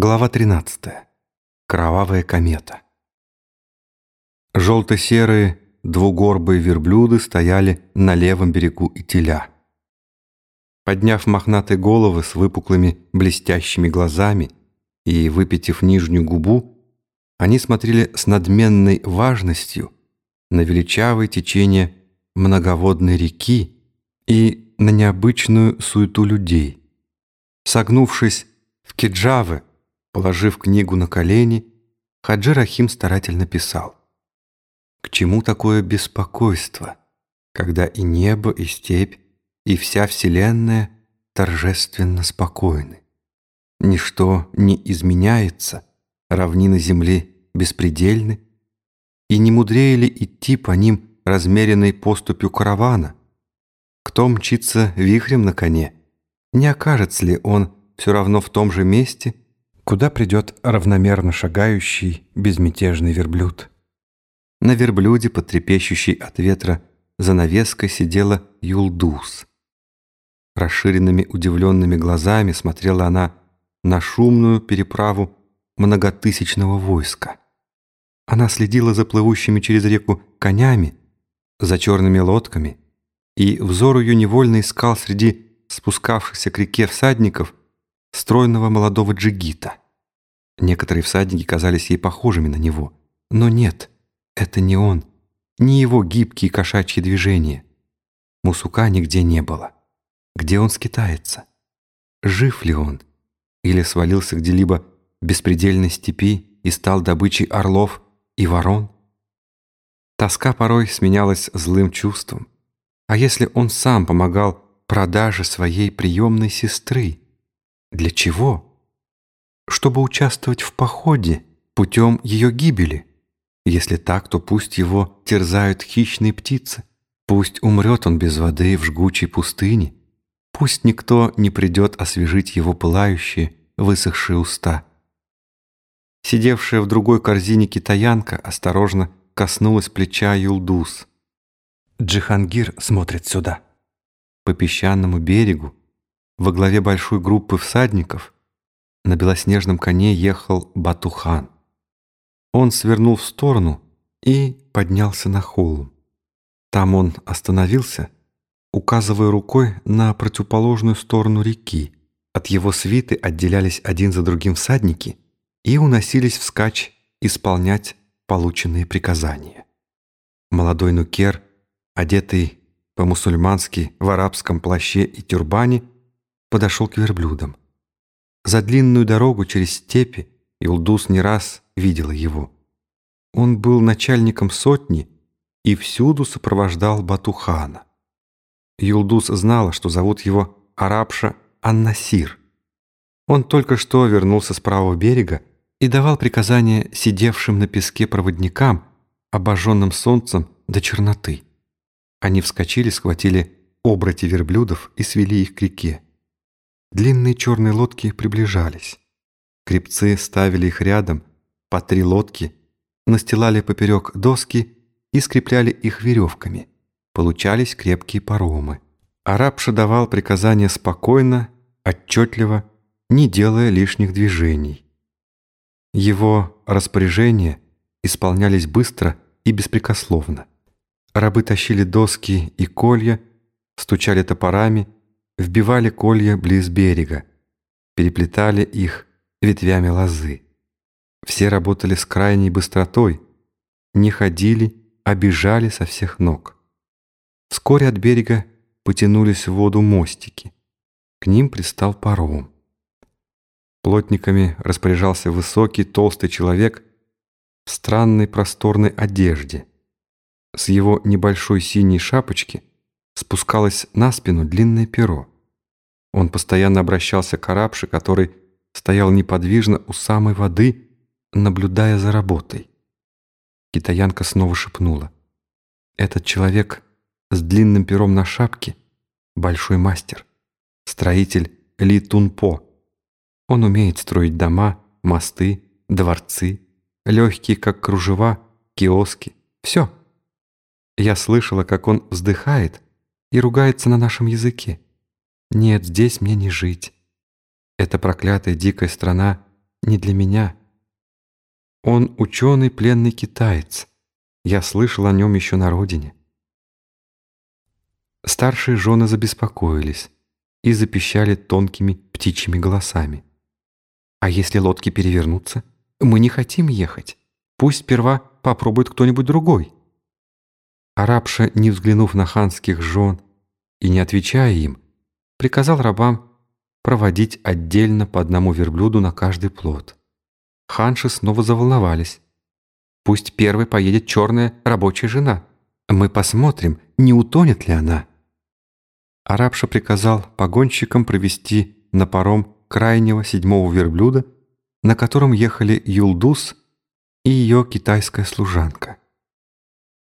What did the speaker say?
Глава 13. Кровавая комета. Желто-серые двугорбые верблюды стояли на левом берегу Итиля. Подняв мохнатые головы с выпуклыми блестящими глазами и выпитив нижнюю губу, они смотрели с надменной важностью на величавое течение многоводной реки и на необычную суету людей. Согнувшись в киджавы, Положив книгу на колени, Хаджи Рахим старательно писал. К чему такое беспокойство, когда и небо, и степь, и вся вселенная торжественно спокойны? Ничто не изменяется, равнины земли беспредельны, и не мудрее ли идти по ним размеренной поступью каравана? Кто мчится вихрем на коне? Не окажется ли он все равно в том же месте, куда придет равномерно шагающий безмятежный верблюд. На верблюде, потрепещущей от ветра, занавеской сидела Юлдус. Расширенными удивленными глазами смотрела она на шумную переправу многотысячного войска. Она следила за плывущими через реку конями, за черными лодками, и взор ее невольно искал среди спускавшихся к реке всадников стройного молодого джигита. Некоторые всадники казались ей похожими на него. Но нет, это не он, не его гибкие кошачьи движения. Мусука нигде не было. Где он скитается? Жив ли он? Или свалился где-либо в беспредельной степи и стал добычей орлов и ворон? Тоска порой сменялась злым чувством. А если он сам помогал продаже своей приемной сестры? Для чего? чтобы участвовать в походе путем ее гибели. Если так, то пусть его терзают хищные птицы, пусть умрет он без воды в жгучей пустыне, пусть никто не придет освежить его пылающие, высохшие уста. Сидевшая в другой корзине китаянка осторожно коснулась плеча Юлдус. Джихангир смотрит сюда. По песчаному берегу, во главе большой группы всадников – на белоснежном коне ехал Батухан. Он свернул в сторону и поднялся на холм. Там он остановился, указывая рукой на противоположную сторону реки. От его свиты отделялись один за другим всадники и уносились вскачь исполнять полученные приказания. Молодой нукер, одетый по-мусульмански в арабском плаще и тюрбане, подошел к верблюдам. За длинную дорогу через степи Илдус не раз видела его. Он был начальником сотни и всюду сопровождал Батухана. Юлдус знала, что зовут его арабша Аннасир. Он только что вернулся с правого берега и давал приказания сидевшим на песке проводникам, обожженным солнцем до черноты. Они вскочили, схватили обрати верблюдов и свели их к реке. Длинные черные лодки приближались. Крепцы ставили их рядом, по три лодки, настилали поперек доски и скрепляли их веревками. Получались крепкие паромы. Арабша давал приказания спокойно, отчетливо, не делая лишних движений. Его распоряжения исполнялись быстро и беспрекословно. Рабы тащили доски и колья, стучали топорами, вбивали колья близ берега, переплетали их ветвями лозы. Все работали с крайней быстротой, не ходили, а бежали со всех ног. Вскоре от берега потянулись в воду мостики. К ним пристал паром. Плотниками распоряжался высокий толстый человек в странной просторной одежде. С его небольшой синей шапочки спускалось на спину длинное перо. Он постоянно обращался к арабше, который стоял неподвижно у самой воды, наблюдая за работой. Китаянка снова шепнула. «Этот человек с длинным пером на шапке — большой мастер, строитель Ли Тунпо. Он умеет строить дома, мосты, дворцы, легкие, как кружева, киоски. Все. Я слышала, как он вздыхает и ругается на нашем языке. Нет, здесь мне не жить. Эта проклятая дикая страна не для меня. Он ученый пленный китаец. Я слышал о нем еще на родине. Старшие жены забеспокоились и запищали тонкими птичьими голосами. «А если лодки перевернутся? Мы не хотим ехать. Пусть сперва попробует кто-нибудь другой». Арабша, не взглянув на ханских жен и не отвечая им, приказал рабам проводить отдельно по одному верблюду на каждый плод. Ханши снова заволновались. «Пусть первой поедет черная рабочая жена. Мы посмотрим, не утонет ли она». Арабша приказал погонщикам провести на паром крайнего седьмого верблюда, на котором ехали Юлдус и ее китайская служанка.